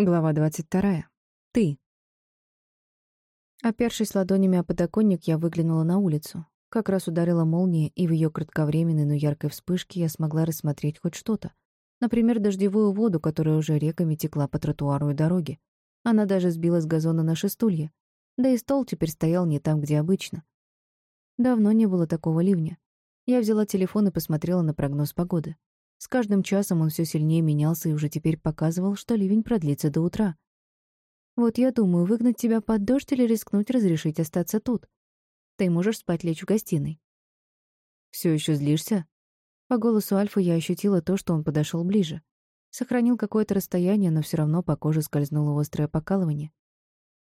Глава 22. Ты. Опершись ладонями о подоконник, я выглянула на улицу. Как раз ударила молния, и в ее кратковременной, но яркой вспышке я смогла рассмотреть хоть что-то. Например, дождевую воду, которая уже реками текла по тротуару и дороге. Она даже сбила с газона наши стулья. Да и стол теперь стоял не там, где обычно. Давно не было такого ливня. Я взяла телефон и посмотрела на прогноз погоды. С каждым часом он все сильнее менялся и уже теперь показывал, что ливень продлится до утра. Вот я думаю, выгнать тебя под дождь или рискнуть разрешить остаться тут. Ты можешь спать лечь в гостиной. Все еще злишься? По голосу Альфа я ощутила то, что он подошел ближе. Сохранил какое-то расстояние, но все равно по коже скользнуло острое покалывание.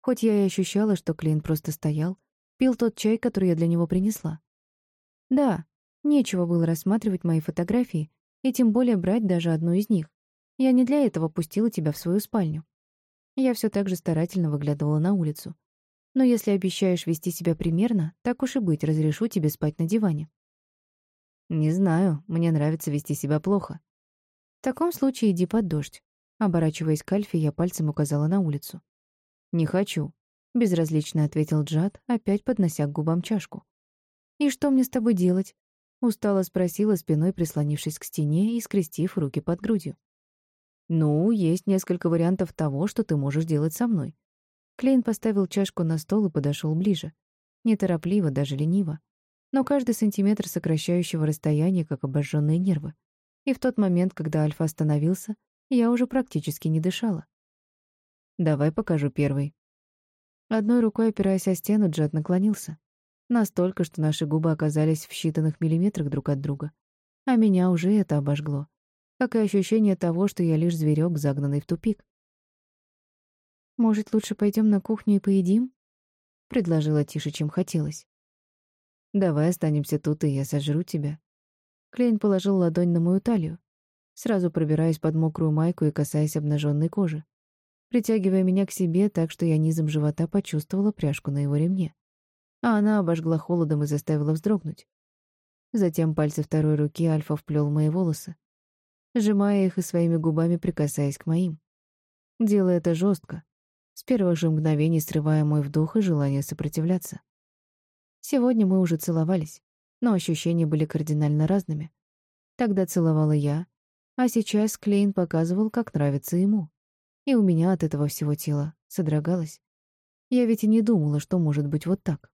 Хоть я и ощущала, что Клейн просто стоял, пил тот чай, который я для него принесла. Да, нечего было рассматривать мои фотографии, и тем более брать даже одну из них. Я не для этого пустила тебя в свою спальню. Я все так же старательно выглядывала на улицу. Но если обещаешь вести себя примерно, так уж и быть, разрешу тебе спать на диване. Не знаю, мне нравится вести себя плохо. В таком случае иди под дождь. Оборачиваясь к Альфе, я пальцем указала на улицу. «Не хочу», — безразлично ответил Джад, опять поднося к губам чашку. «И что мне с тобой делать? Устало спросила, спиной прислонившись к стене и скрестив руки под грудью. «Ну, есть несколько вариантов того, что ты можешь делать со мной». Клейн поставил чашку на стол и подошел ближе. Неторопливо, даже лениво. Но каждый сантиметр сокращающего расстояния, как обожженные нервы. И в тот момент, когда Альфа остановился, я уже практически не дышала. «Давай покажу первый». Одной рукой опираясь о стену, Джет наклонился. Настолько, что наши губы оказались в считанных миллиметрах друг от друга. А меня уже это обожгло. Как и ощущение того, что я лишь зверек, загнанный в тупик. «Может, лучше пойдем на кухню и поедим?» — предложила тише, чем хотелось. «Давай останемся тут, и я сожру тебя». Клейн положил ладонь на мою талию, сразу пробираясь под мокрую майку и касаясь обнаженной кожи, притягивая меня к себе так, что я низом живота почувствовала пряжку на его ремне а она обожгла холодом и заставила вздрогнуть. Затем пальцы второй руки Альфа вплел мои волосы, сжимая их и своими губами прикасаясь к моим. Делая это жестко, с первых же мгновений срывая мой вдох и желание сопротивляться. Сегодня мы уже целовались, но ощущения были кардинально разными. Тогда целовала я, а сейчас Клейн показывал, как нравится ему. И у меня от этого всего тела содрогалось. Я ведь и не думала, что может быть вот так.